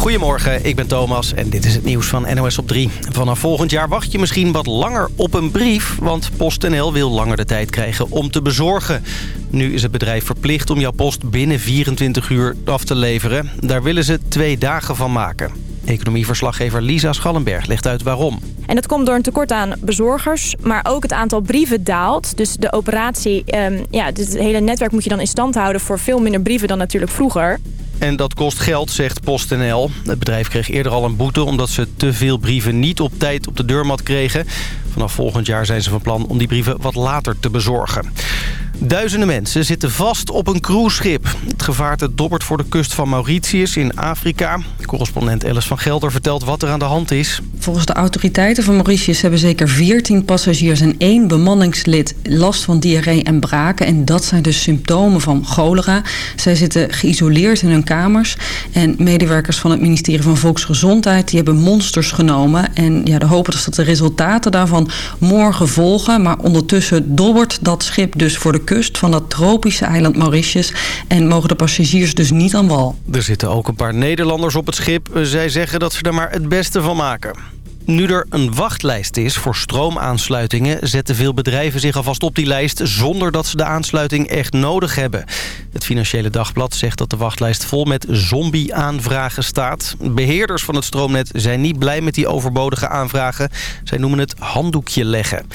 Goedemorgen, ik ben Thomas en dit is het nieuws van NOS op 3. Vanaf volgend jaar wacht je misschien wat langer op een brief... want PostNL wil langer de tijd krijgen om te bezorgen. Nu is het bedrijf verplicht om jouw post binnen 24 uur af te leveren. Daar willen ze twee dagen van maken. Economieverslaggever Lisa Schallenberg legt uit waarom. En dat komt door een tekort aan bezorgers, maar ook het aantal brieven daalt. Dus de operatie, um, ja, het hele netwerk moet je dan in stand houden voor veel minder brieven dan natuurlijk vroeger. En dat kost geld, zegt PostNL. Het bedrijf kreeg eerder al een boete omdat ze te veel brieven niet op tijd op de deurmat kregen. Vanaf volgend jaar zijn ze van plan om die brieven wat later te bezorgen. Duizenden mensen zitten vast op een cruiseschip. Het gevaarte dobbert voor de kust van Mauritius in Afrika. Correspondent Alice van Gelder vertelt wat er aan de hand is. Volgens de autoriteiten van Mauritius hebben zeker 14 passagiers en één bemanningslid last van diarree en braken. En dat zijn dus symptomen van cholera. Zij zitten geïsoleerd in hun kamers. En medewerkers van het ministerie van Volksgezondheid die hebben monsters genomen. En ja, de hopen is dat de resultaten daarvan morgen volgen. Maar ondertussen dobbert dat schip dus voor de kust van dat tropische eiland Mauritius. En mogen de passagiers dus niet aan wal. Er zitten ook een paar Nederlanders op het schip. Zij zeggen dat ze er maar het beste van maken. Nu er een wachtlijst is voor stroomaansluitingen... zetten veel bedrijven zich alvast op die lijst... zonder dat ze de aansluiting echt nodig hebben. Het Financiële Dagblad zegt dat de wachtlijst vol met zombie-aanvragen staat. Beheerders van het stroomnet zijn niet blij met die overbodige aanvragen. Zij noemen het handdoekje leggen.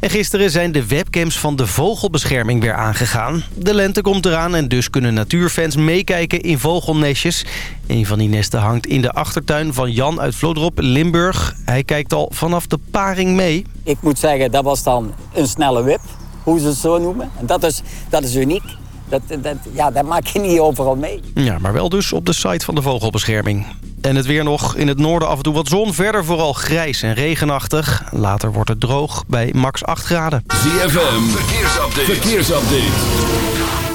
En gisteren zijn de webcams van de vogelbescherming weer aangegaan. De lente komt eraan en dus kunnen natuurfans meekijken in vogelnestjes. Een van die nesten hangt in de achtertuin van Jan uit Vlodrop, Limburg. Hij kijkt al vanaf de paring mee. Ik moet zeggen, dat was dan een snelle wip, hoe ze het zo noemen. En dat is, dat is uniek. Dat, dat, ja, dat maak je niet overal mee. Ja, maar wel dus op de site van de vogelbescherming. En het weer nog. In het noorden af en toe wat zon. Verder vooral grijs en regenachtig. Later wordt het droog bij max 8 graden. ZFM, verkeersupdate. verkeersupdate.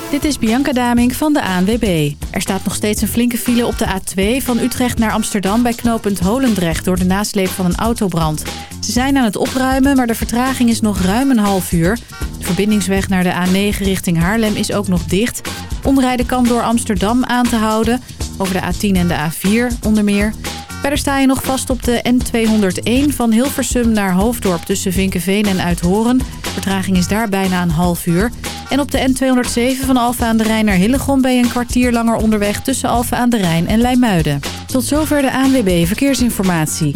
Dit is Bianca Daming van de ANWB. Er staat nog steeds een flinke file op de A2 van Utrecht naar Amsterdam... bij knooppunt Holendrecht door de nasleep van een autobrand. Ze zijn aan het opruimen, maar de vertraging is nog ruim een half uur. De verbindingsweg naar de A9 richting Haarlem is ook nog dicht. Omrijden kan door Amsterdam aan te houden over de A10 en de A4 onder meer. Verder sta je nog vast op de N201 van Hilversum naar Hoofddorp tussen Vinkenveen en Uithoren. Vertraging is daar bijna een half uur. En op de N207 van Alfa aan de Rijn naar Hillegom ben je een kwartier langer onderweg tussen Alfa aan de Rijn en Leimuiden. Tot zover de ANWB Verkeersinformatie.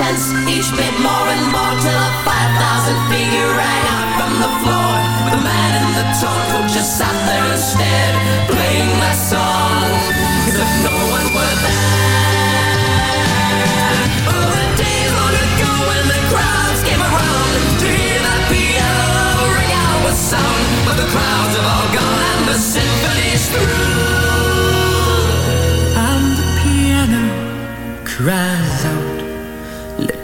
Bidding grew tense Each bid more and more Till a five thousand figure rang out from the floor. The man in the town coat just sat there instead Playing that song. As if no one were there. Oh, days when the crowds came around that piano ring out with sound. But the crowds have all gone and the symphony's through. And the piano cries out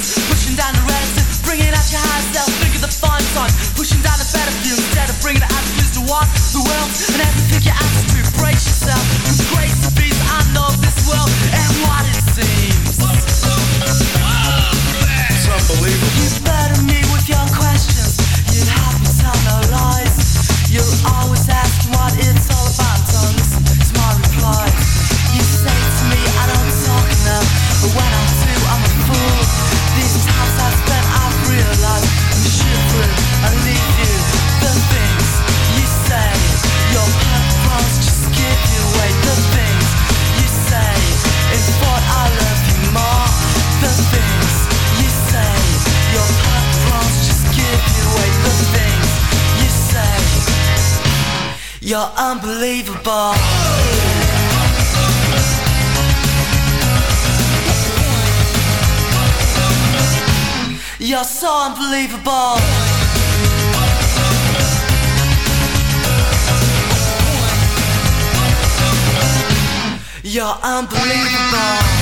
pushing down the road. are so unbelievable. You're unbelievable.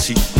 así.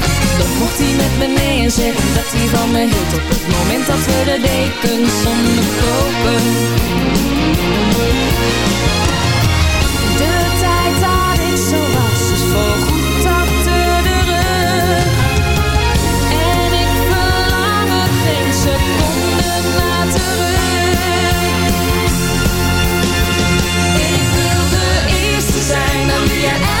Dan mocht hij met me neerzetten dat hij van me hield Op het moment dat we de dekens onderkopen De tijd dat ik zo was is voorgoed achter de rug. En ik verlang het geen seconde naar terug. Ik wil de eerste zijn aan wie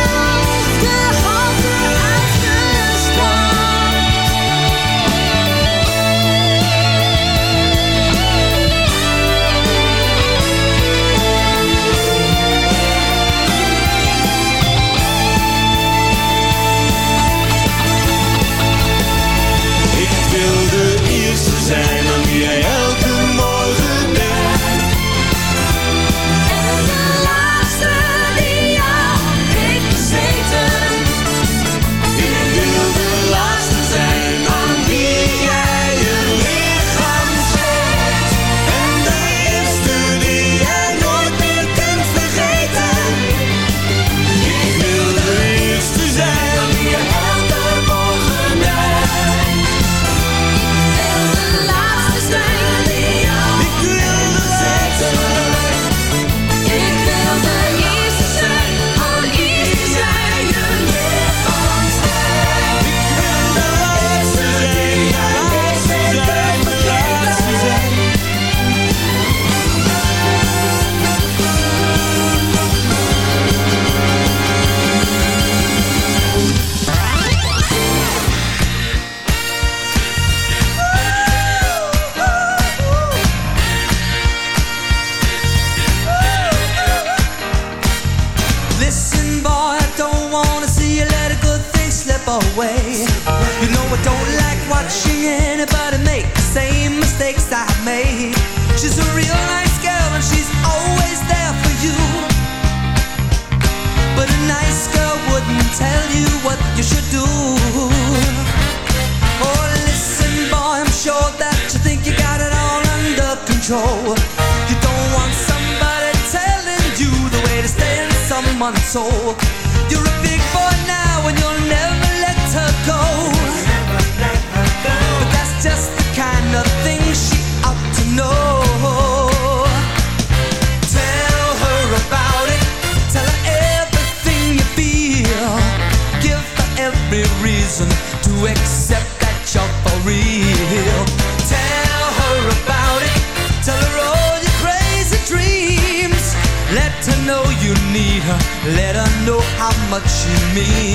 To me.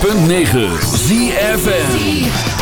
106.9 ZFN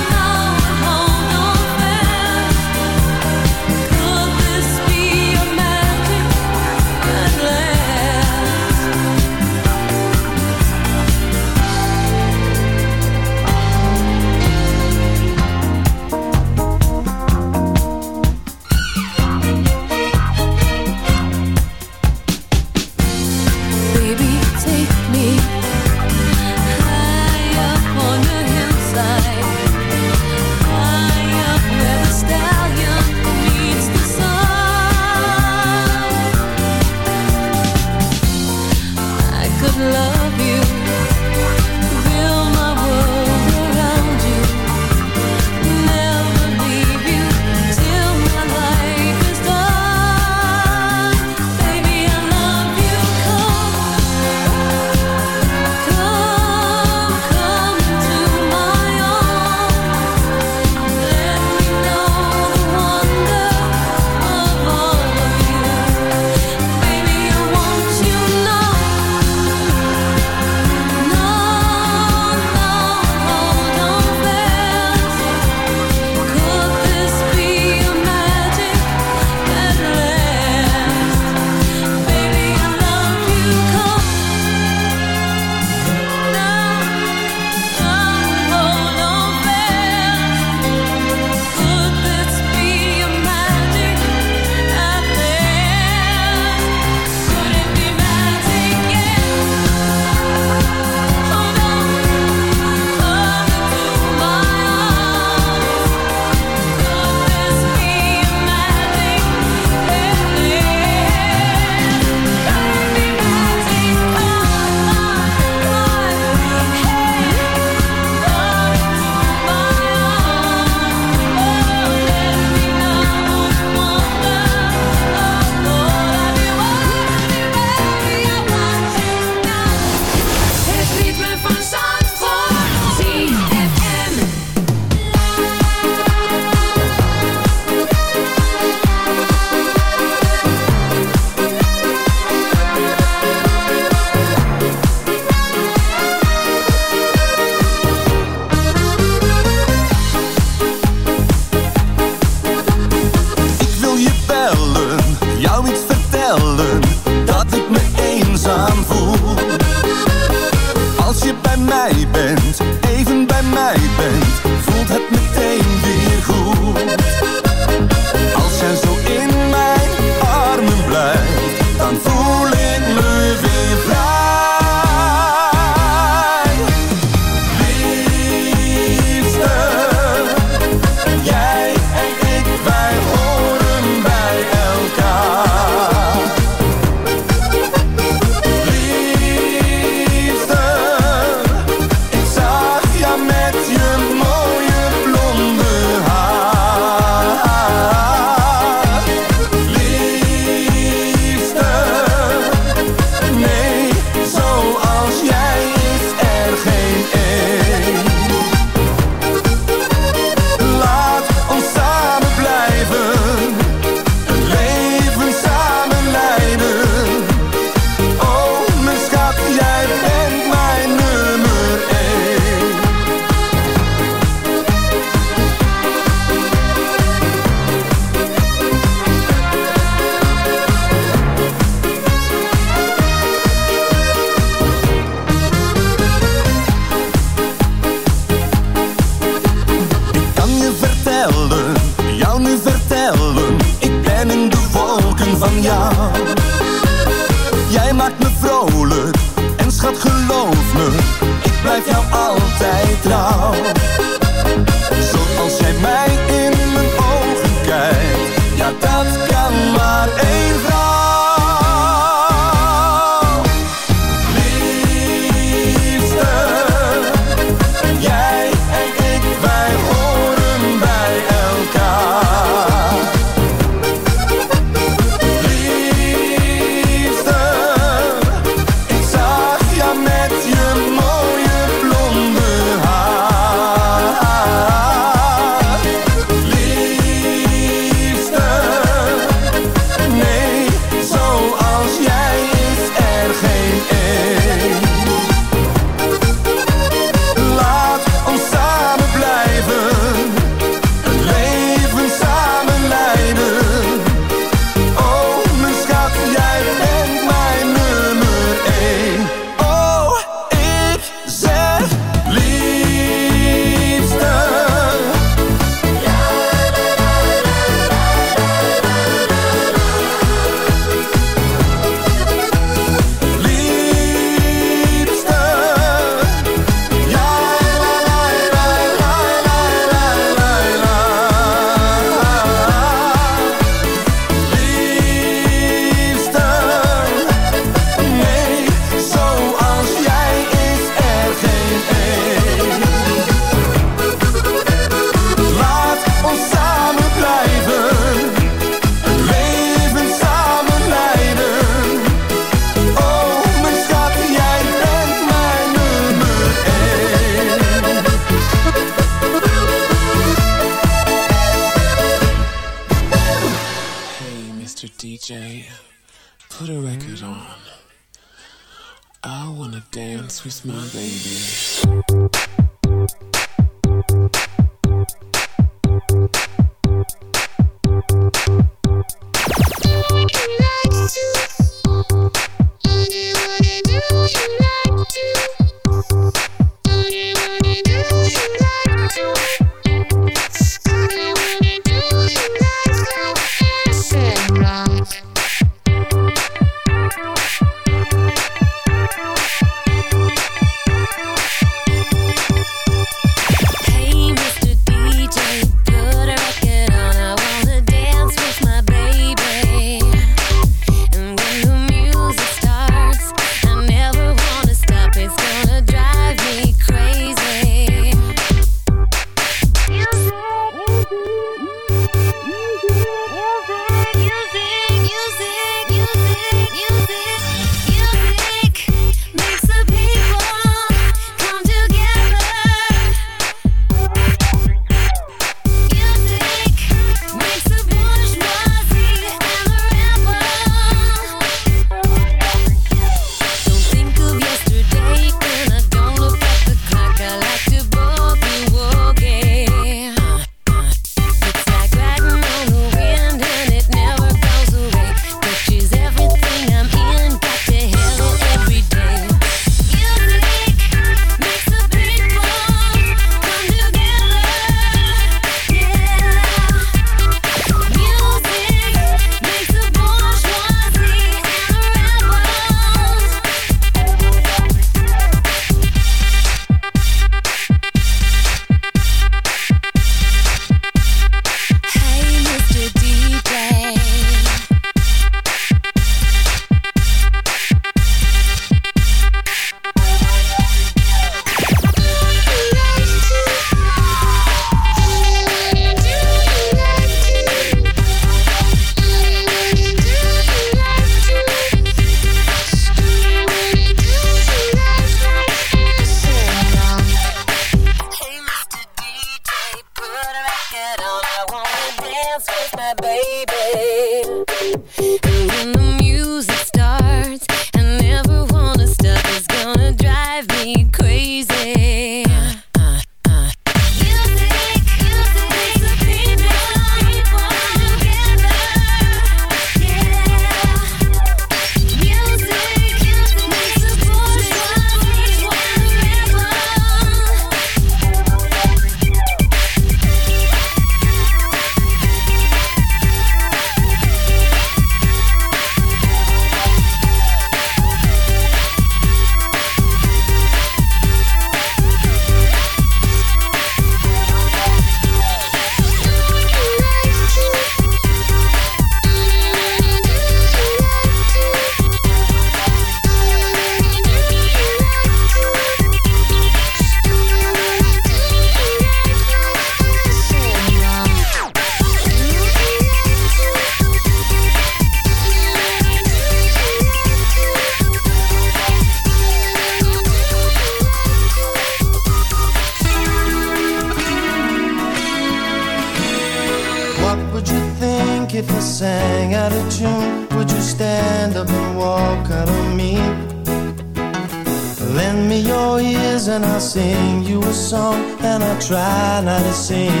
the same.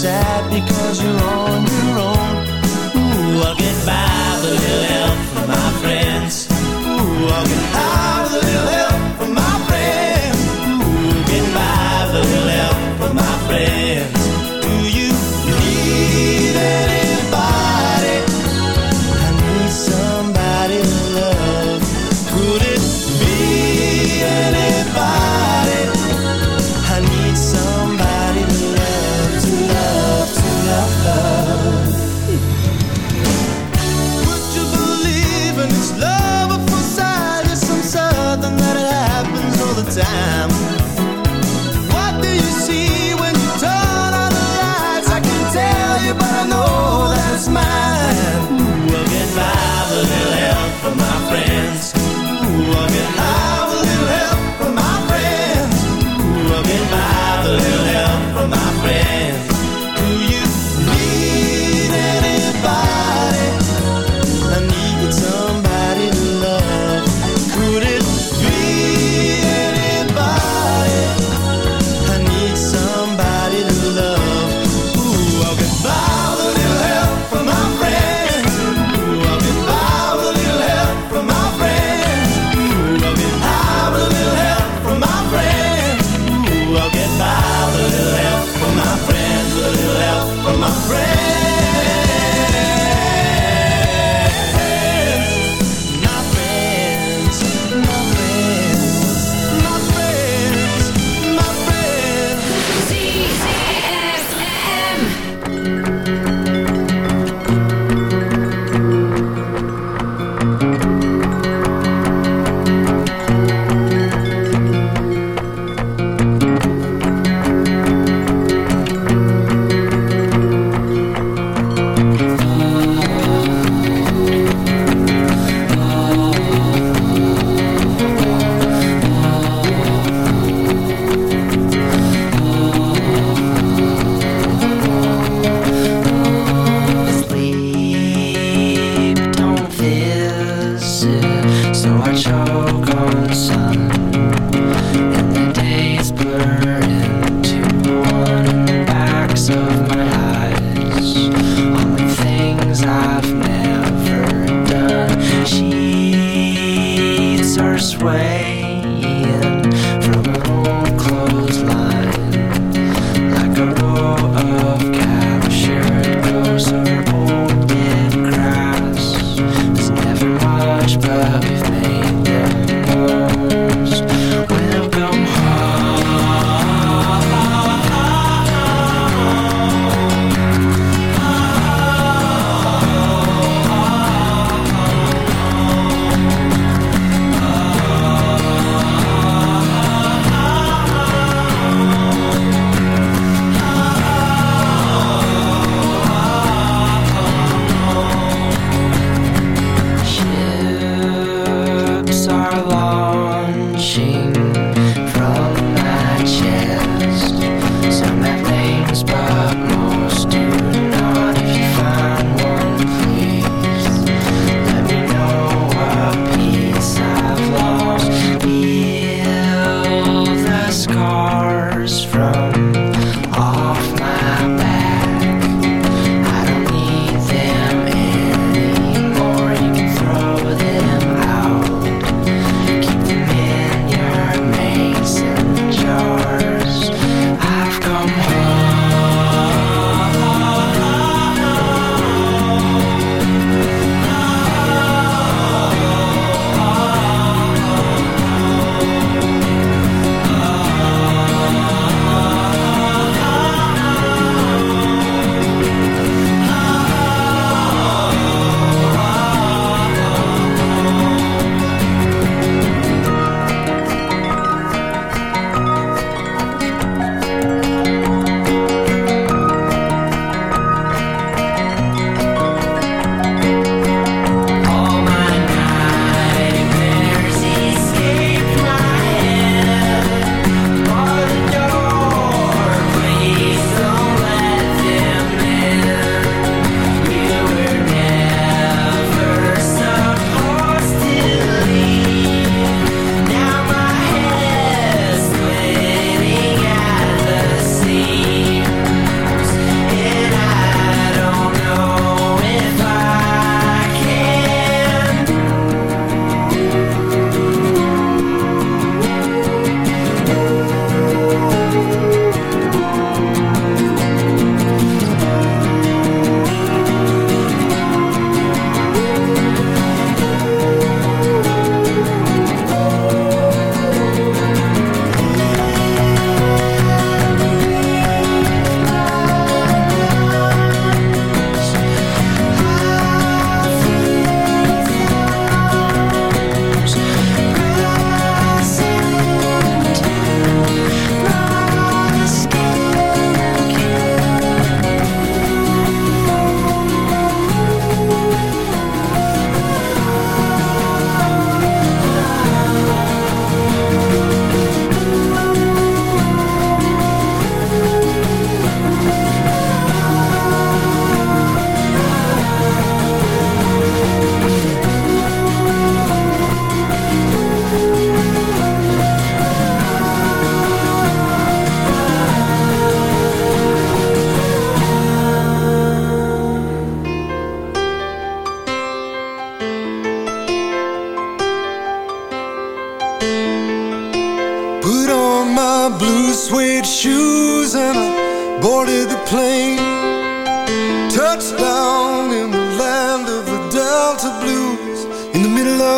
Sad because you're on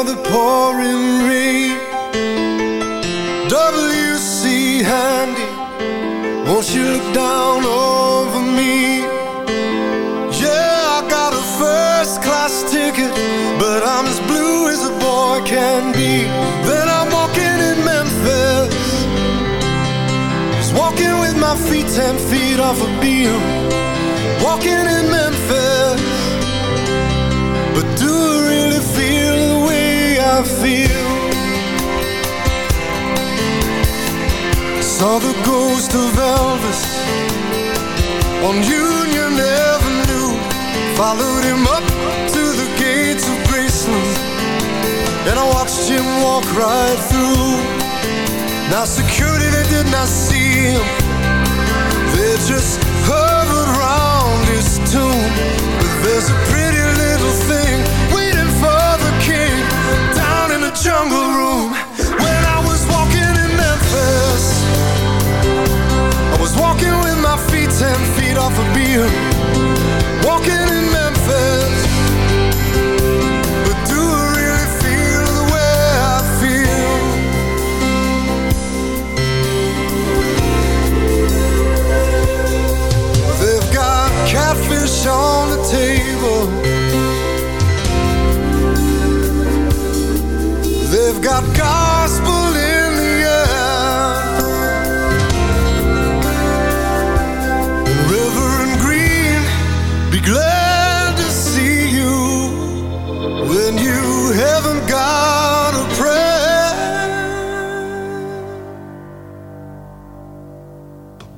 the pouring rain. W.C. Handy, won't you look down over me? Yeah, I got a first class ticket, but I'm as blue as a boy can be. Then I'm walking in Memphis, just walking with my feet ten feet off a beam. Walking in I feel? Saw the ghost of Elvis on Union Avenue. Followed him up to the gates of Graceland, and I watched him walk right through. Now security they did not see him, they just jungle room when I was walking in Memphis. I was walking with my feet ten feet off a beam, walking in Memphis.